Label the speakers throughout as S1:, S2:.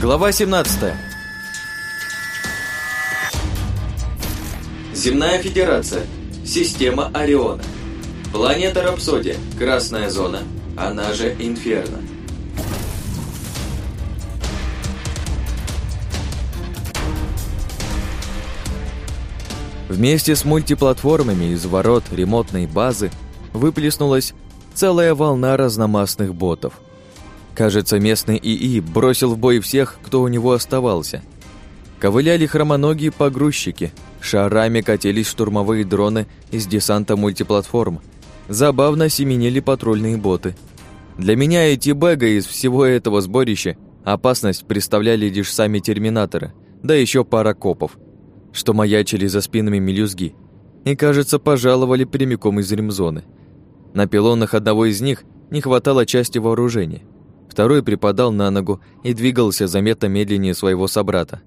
S1: Глава 17
S2: Земная Федерация. Система Ориона. Планета Рапсодия. Красная зона. Она же Инферно.
S1: Вместе с мультиплатформами из ворот ремонтной базы выплеснулась целая волна разномастных ботов. Кажется, местный ИИ бросил в бой всех, кто у него оставался. Ковыляли хромоногие погрузчики, шарами катились штурмовые дроны из десанта мультиплатформ, забавно семенили патрульные боты. Для меня и Тибега из всего этого сборища опасность представляли лишь сами терминаторы, да еще пара копов – что маячили за спинами мелюзги, и, кажется, пожаловали прямиком из ремзоны. На пилонах одного из них не хватало части вооружения. Второй припадал на ногу и двигался заметно медленнее своего собрата.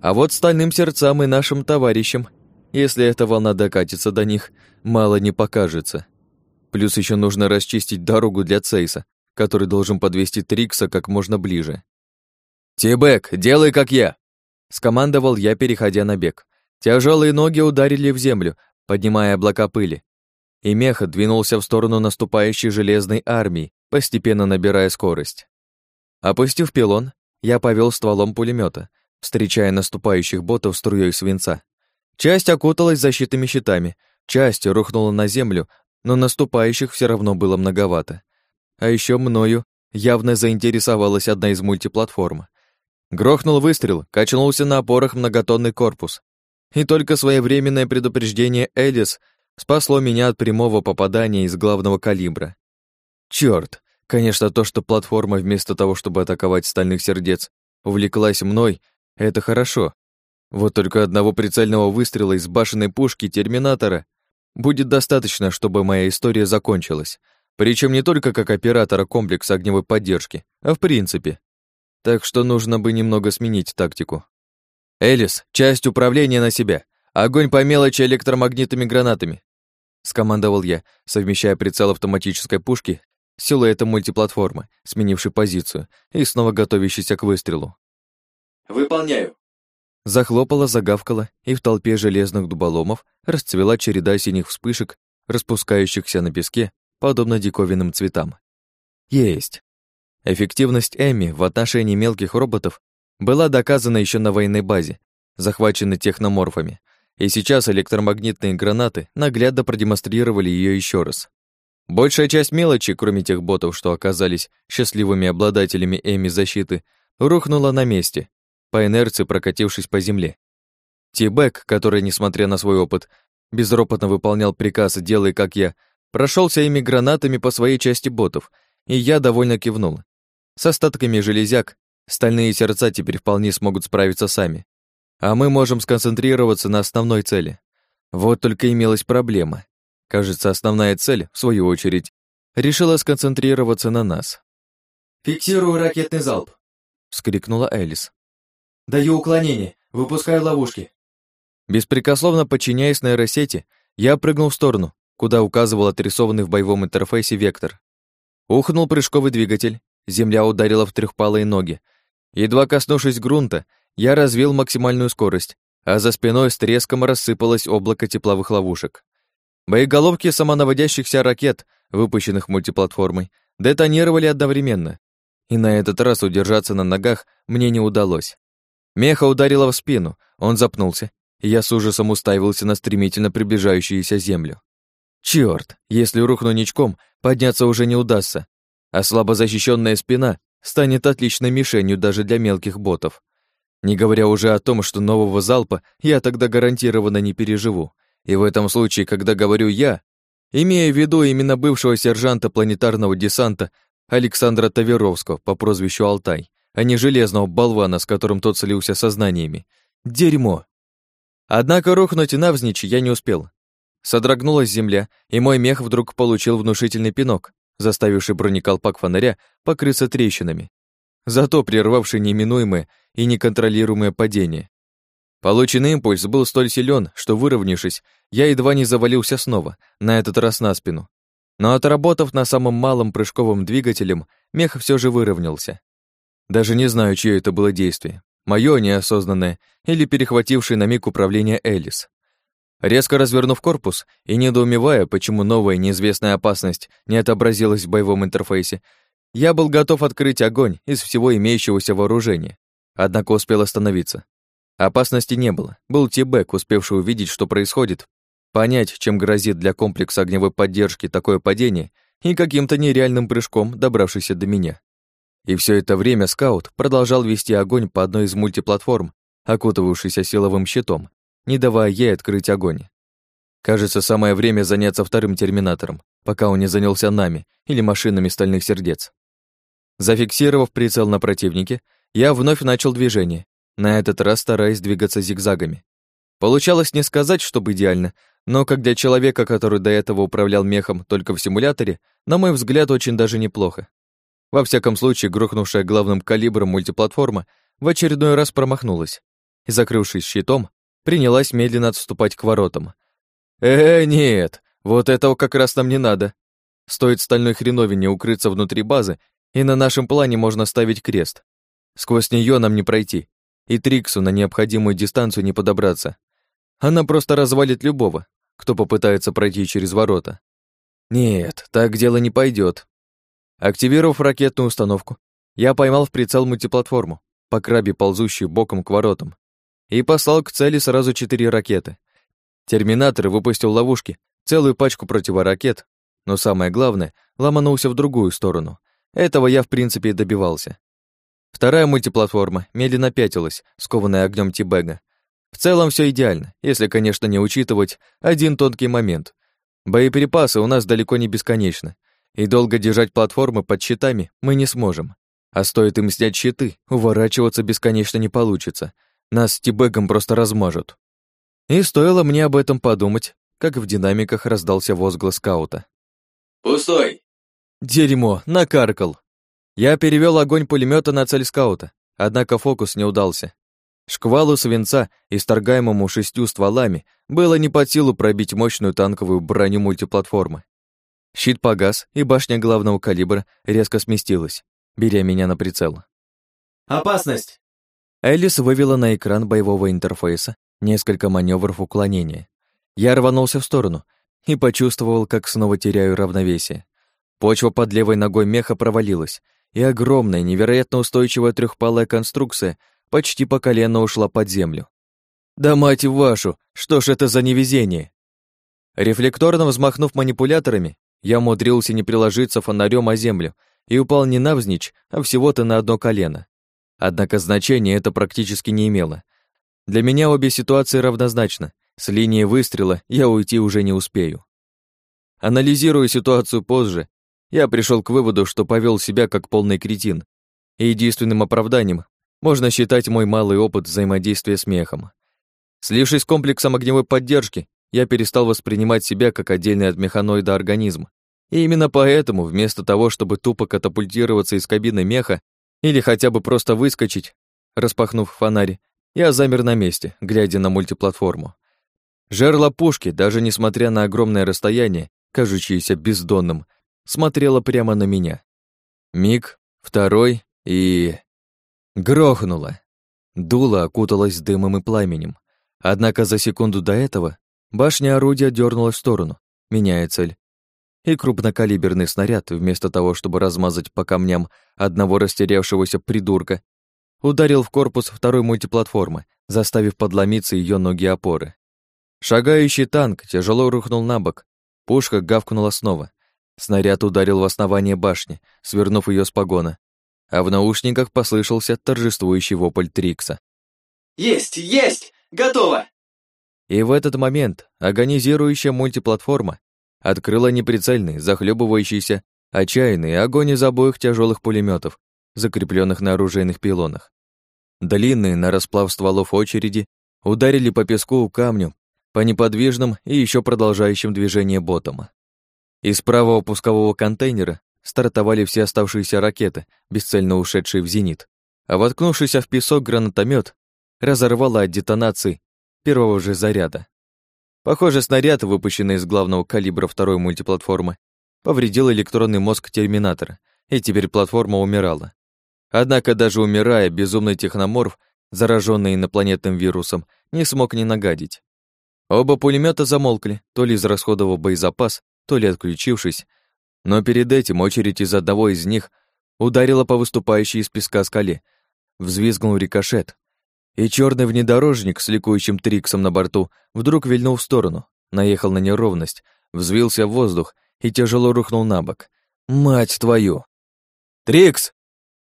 S1: А вот стальным сердцам и нашим товарищам, если эта волна докатится до них, мало не покажется. Плюс еще нужно расчистить дорогу для Цейса, который должен подвести Трикса как можно ближе. «Тибек, делай как я!» Скомандовал я, переходя на бег. Тяжелые ноги ударили в землю, поднимая облака пыли. И меха двинулся в сторону наступающей железной армии, постепенно набирая скорость. Опустив пилон, я повел стволом пулемета, встречая наступающих ботов струей свинца. Часть окуталась защитными щитами, часть рухнула на землю, но наступающих все равно было многовато. А еще мною явно заинтересовалась одна из мультиплатформ. Грохнул выстрел, качнулся на опорах многотонный корпус. И только своевременное предупреждение Элис спасло меня от прямого попадания из главного калибра. Чёрт! Конечно, то, что платформа вместо того, чтобы атаковать стальных сердец, увлеклась мной, это хорошо. Вот только одного прицельного выстрела из башенной пушки Терминатора будет достаточно, чтобы моя история закончилась. Причем не только как оператора комплекса огневой поддержки, а в принципе так что нужно бы немного сменить тактику. «Элис, часть управления на себя. Огонь по мелочи электромагнитными гранатами», скомандовал я, совмещая прицел автоматической пушки силуэтом мультиплатформы, сменившей позицию и снова готовящейся к выстрелу.
S2: «Выполняю».
S1: Захлопала, загавкала, и в толпе железных дуболомов расцвела череда синих вспышек, распускающихся на песке, подобно диковинным цветам. Есть. Эффективность Эми в отношении мелких роботов была доказана еще на военной базе, захваченной техноморфами, и сейчас электромагнитные гранаты наглядно продемонстрировали ее еще раз. Большая часть мелочи, кроме тех ботов, что оказались счастливыми обладателями Эми защиты, рухнула на месте, по инерции прокатившись по земле. Тибек, который, несмотря на свой опыт, безропотно выполнял приказ «делай как я», прошелся ими гранатами по своей части ботов, и я довольно кивнул. С остатками железяк стальные сердца теперь вполне смогут справиться сами. А мы можем сконцентрироваться на основной цели. Вот только имелась проблема. Кажется, основная цель, в свою очередь, решила сконцентрироваться на нас.
S3: «Фиксирую ракетный залп», — вскрикнула Элис. «Даю уклонение, выпускаю ловушки».
S1: Беспрекословно подчиняясь нейросети, я прыгнул в сторону, куда указывал отрисованный в боевом интерфейсе вектор. Ухнул прыжковый двигатель, Земля ударила в трехпалые ноги. Едва коснувшись грунта, я развил максимальную скорость, а за спиной с треском рассыпалось облако тепловых ловушек. Боеголовки самонаводящихся ракет, выпущенных мультиплатформой, детонировали одновременно. И на этот раз удержаться на ногах мне не удалось. Меха ударила в спину, он запнулся, и я с ужасом уставился на стремительно приближающуюся землю. Чёрт, если рухну ничком, подняться уже не удастся, а слабо защищенная спина станет отличной мишенью даже для мелких ботов. Не говоря уже о том, что нового залпа я тогда гарантированно не переживу. И в этом случае, когда говорю «я», имея в виду именно бывшего сержанта планетарного десанта Александра Таверовского по прозвищу Алтай, а не железного болвана, с которым тот слился сознаниями. Дерьмо! Однако рухнуть навзничь я не успел. Содрогнулась земля, и мой мех вдруг получил внушительный пинок, заставивший бронеколпак фонаря покрыться трещинами, зато прервавший неминуемое и неконтролируемое падение. Полученный импульс был столь силен, что, выровнявшись, я едва не завалился снова, на этот раз на спину. Но отработав на самом малом прыжковом двигателем, мех все же выровнялся. Даже не знаю, чье это было действие. Моё неосознанное или перехватившее на миг управление Элис. Резко развернув корпус и недоумевая, почему новая неизвестная опасность не отобразилась в боевом интерфейсе, я был готов открыть огонь из всего имеющегося вооружения, однако успел остановиться. Опасности не было. Был Тибек, успевший увидеть, что происходит, понять, чем грозит для комплекса огневой поддержки такое падение, и каким-то нереальным прыжком добравшийся до меня. И все это время скаут продолжал вести огонь по одной из мультиплатформ, окутывавшейся силовым щитом, не давая ей открыть огонь. Кажется, самое время заняться вторым терминатором, пока он не занялся нами или машинами стальных сердец. Зафиксировав прицел на противнике, я вновь начал движение, на этот раз стараясь двигаться зигзагами. Получалось не сказать, чтобы идеально, но как для человека, который до этого управлял мехом только в симуляторе, на мой взгляд, очень даже неплохо. Во всяком случае, грохнувшая главным калибром мультиплатформа в очередной раз промахнулась и, закрывшись щитом, принялась медленно отступать к воротам. «Э, нет, вот этого как раз нам не надо. Стоит стальной хреновине укрыться внутри базы, и на нашем плане можно ставить крест. Сквозь нее нам не пройти, и Триксу на необходимую дистанцию не подобраться. Она просто развалит любого, кто попытается пройти через ворота. Нет, так дело не пойдет. Активировав ракетную установку, я поймал в прицел мультиплатформу, по крабе ползущую боком к воротам, и послал к цели сразу четыре ракеты. Терминатор выпустил ловушки, целую пачку противоракет, но самое главное, ломанулся в другую сторону. Этого я, в принципе, и добивался. Вторая мультиплатформа медленно пятилась, скованная огнем Тибега. В целом все идеально, если, конечно, не учитывать один тонкий момент. Боеприпасы у нас далеко не бесконечны, и долго держать платформы под щитами мы не сможем. А стоит им снять щиты, уворачиваться бесконечно не получится. Нас с Тибегом просто размажут. И стоило мне об этом подумать, как в динамиках раздался возглас скаута.
S2: «Пустой!»
S1: Дерьмо, накаркал. Я перевел огонь пулемета на цель скаута, однако фокус не удался. Шквалу свинца, исторгаемому шестью стволами, было не под силу пробить мощную танковую броню мультиплатформы. Щит погас, и башня главного калибра резко сместилась, беря меня на прицел.
S3: «Опасность!»
S1: Элис вывела на экран боевого интерфейса несколько маневров уклонения. Я рванулся в сторону и почувствовал, как снова теряю равновесие. Почва под левой ногой меха провалилась, и огромная, невероятно устойчивая трехпалая конструкция почти по колено ушла под землю. Да мать вашу, что ж это за невезение? Рефлекторно взмахнув манипуляторами, я умудрился не приложиться фонарем о землю и упал не навзничь, а всего-то на одно колено. Однако значения это практически не имело. Для меня обе ситуации равнозначны. С линии выстрела я уйти уже не успею. Анализируя ситуацию позже, я пришел к выводу, что повел себя как полный кретин, и единственным оправданием можно считать мой малый опыт взаимодействия с мехом. Слившись с комплексом огневой поддержки, я перестал воспринимать себя как отдельный от механоида организм. И именно поэтому, вместо того, чтобы тупо катапультироваться из кабины меха или хотя бы просто выскочить, распахнув фонарь, я замер на месте, глядя на мультиплатформу. Жерло пушки, даже несмотря на огромное расстояние, кажущееся бездонным, смотрела прямо на меня. Миг, второй и... Грохнуло. Дуло окуталось дымом и пламенем. Однако за секунду до этого башня орудия дернулась в сторону, меняя цель. И крупнокалиберный снаряд, вместо того, чтобы размазать по камням одного растерявшегося придурка, ударил в корпус второй мультиплатформы, заставив подломиться ее ноги опоры. Шагающий танк тяжело рухнул на бок, пушка гавкнула снова, Снаряд ударил в основание башни, свернув ее с погона, а в наушниках послышался торжествующий вопль Трикса.
S2: «Есть! Есть! Готово!»
S1: И в этот момент агонизирующая мультиплатформа открыла неприцельный, захлебывающийся, отчаянный огонь из обоих тяжелых пулеметов, закрепленных на оружейных пилонах. Длинные на расплав стволов очереди ударили по песку камню, по неподвижным и еще продолжающим движение ботам. Из правого пускового контейнера стартовали все оставшиеся ракеты, бесцельно ушедшие в зенит, а воткнувшийся в песок гранатомет разорвало от детонации первого же заряда. Похоже, снаряд, выпущенный из главного калибра второй мультиплатформы, повредил электронный мозг терминатора, и теперь платформа умирала. Однако даже умирая, безумный техноморф, зараженный инопланетным вирусом, не смог не нагадить. Оба пулемета замолкли, то ли израсходовав боезапас, то ли отключившись, но перед этим очередь из одного из них ударила по выступающей из песка скале. Взвизгнул рикошет, и черный внедорожник с ликующим Триксом на борту вдруг вильнул в сторону, наехал на неровность, взвился в воздух и тяжело рухнул на бок. «Мать твою!» «Трикс!»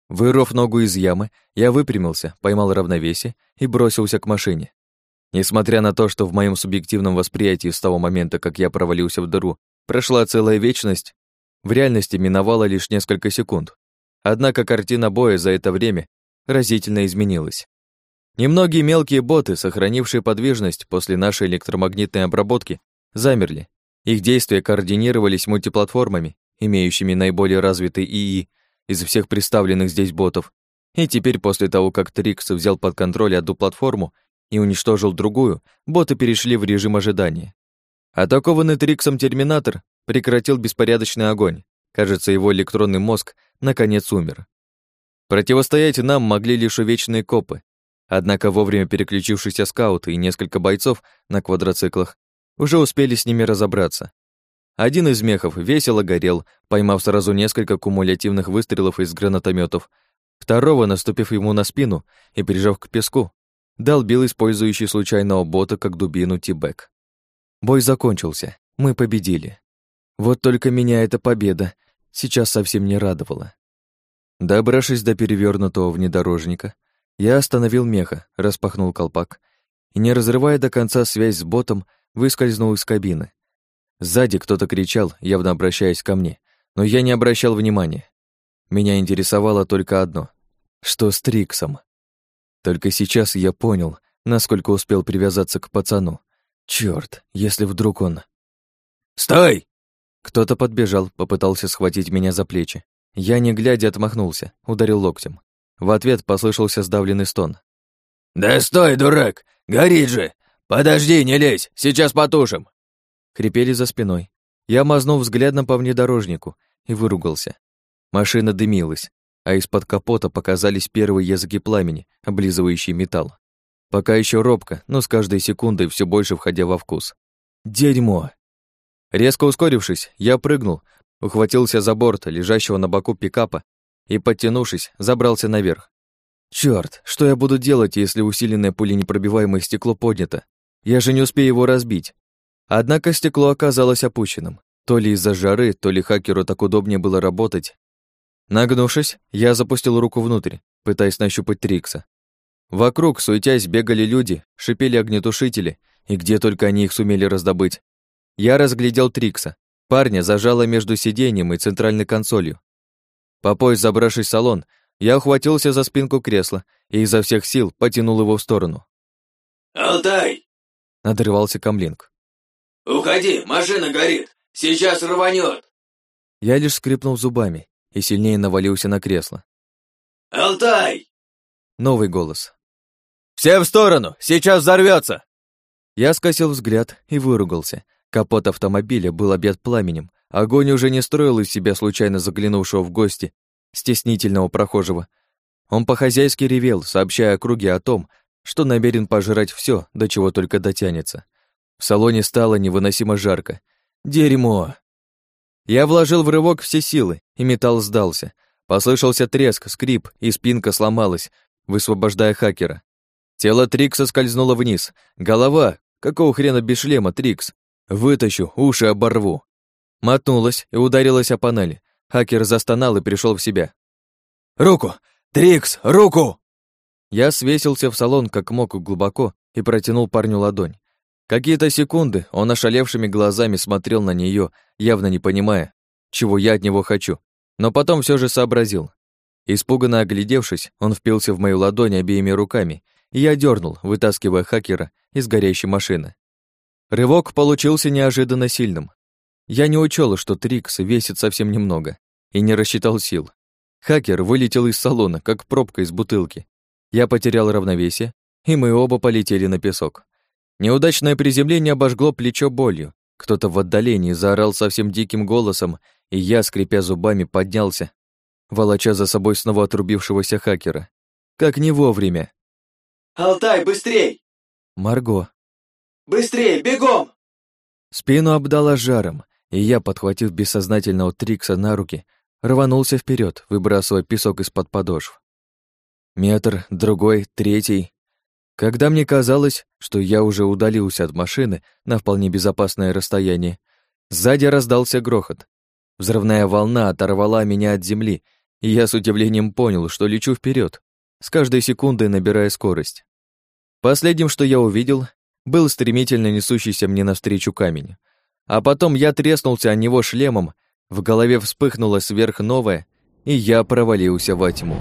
S1: Вырвав ногу из ямы, я выпрямился, поймал равновесие и бросился к машине. Несмотря на то, что в моем субъективном восприятии с того момента, как я провалился в дыру, прошла целая вечность, в реальности миновало лишь несколько секунд. Однако картина боя за это время разительно изменилась. Немногие мелкие боты, сохранившие подвижность после нашей электромагнитной обработки, замерли. Их действия координировались мультиплатформами, имеющими наиболее развитый ИИ из всех представленных здесь ботов. И теперь, после того, как Трикс взял под контроль одну платформу и уничтожил другую, боты перешли в режим ожидания. Атакованный Триксом Терминатор прекратил беспорядочный огонь. Кажется, его электронный мозг наконец умер. Противостоять нам могли лишь увечные копы. Однако вовремя переключившиеся скауты и несколько бойцов на квадроциклах уже успели с ними разобраться. Один из мехов весело горел, поймав сразу несколько кумулятивных выстрелов из гранатометов. Второго, наступив ему на спину и прижав к песку, долбил использующий случайного бота как дубину Тибек. Бой закончился. Мы победили. Вот только меня эта победа сейчас совсем не радовала. Добравшись до перевернутого внедорожника, я остановил меха, распахнул колпак и, не разрывая до конца связь с ботом, выскользнул из кабины. Сзади кто-то кричал, явно обращаясь ко мне, но я не обращал внимания. Меня интересовало только одно — что с Триксом? Только сейчас я понял, насколько успел привязаться к пацану. Чёрт, если вдруг он... «Стой!» Кто-то подбежал, попытался схватить меня за плечи. Я, не глядя, отмахнулся, ударил локтем. В ответ послышался сдавленный стон. «Да стой, дурак! Горит же! Подожди, не лезь! Сейчас потушим!» Хрипели за спиной. Я мазнул взглядом по внедорожнику и выругался. Машина дымилась, а из-под капота показались первые языки пламени, облизывающие металл. Пока еще робко, но с каждой секундой все больше входя во вкус. Дерьмо! Резко ускорившись, я прыгнул, ухватился за борт лежащего на боку пикапа и, подтянувшись, забрался наверх. Чёрт, что я буду делать, если усиленное пуленепробиваемое стекло поднято? Я же не успею его разбить. Однако стекло оказалось опущенным. То ли из-за жары, то ли хакеру так удобнее было работать. Нагнувшись, я запустил руку внутрь, пытаясь нащупать Трикса. Вокруг, суетясь, бегали люди, шипели огнетушители, и где только они их сумели раздобыть. Я разглядел Трикса. Парня зажало между сиденьем и центральной консолью. По пояс забравшись в салон, я ухватился за спинку кресла и изо всех сил потянул его в сторону.
S2: «Алтай!» — надрывался Камлинг. «Уходи, машина горит! Сейчас рванет!»
S1: Я лишь скрипнул зубами и сильнее навалился на кресло.
S2: «Алтай!»
S1: Новый голос. «Все в сторону! Сейчас взорвется!» Я скосил взгляд и выругался. Капот автомобиля был объят пламенем. Огонь уже не строил из себя случайно заглянувшего в гости стеснительного прохожего. Он по-хозяйски ревел, сообщая округе о том, что намерен пожрать все, до чего только дотянется. В салоне стало невыносимо жарко. Дерьмо! Я вложил в рывок все силы, и металл сдался. Послышался треск, скрип, и спинка сломалась, высвобождая хакера. Тело Трикса скользнуло вниз. Голова, какого хрена без шлема, Трикс, Вытащу, уши оборву. Мотнулась и ударилась о панели. Хакер застонал и пришел в себя. «Руку! Трикс, руку!» Я свесился в салон как мог глубоко и протянул парню ладонь. Какие-то секунды он ошалевшими глазами смотрел на нее, явно не понимая, чего я от него хочу, но потом все же сообразил. Испуганно оглядевшись, он впился в мою ладонь обеими руками, я дернул, вытаскивая хакера из горящей машины. Рывок получился неожиданно сильным. Я не учел, что Трикс весит совсем немного, и не рассчитал сил. Хакер вылетел из салона, как пробка из бутылки. Я потерял равновесие, и мы оба полетели на песок. Неудачное приземление обожгло плечо болью. Кто-то в отдалении заорал совсем диким голосом, и я, скрипя зубами, поднялся. волоча за собой снова отрубившегося хакера. Как не вовремя.
S2: «Алтай, быстрей!»
S1: Марго.
S2: «Быстрей, бегом!»
S1: Спину обдала жаром, и я, подхватив бессознательного Трикса на руки, рванулся вперед, выбрасывая песок из-под подошв. Метр, другой, третий. Когда мне казалось, что я уже удалился от машины на вполне безопасное расстояние, сзади раздался грохот. Взрывная волна оторвала меня от земли, и я с удивлением понял, что лечу вперед, с каждой секундой набирая скорость. Последним, что я увидел, был стремительно несущийся мне навстречу камень. А потом я треснулся о него шлемом, в голове вспыхнуло сверхновое, и я провалился во тьму.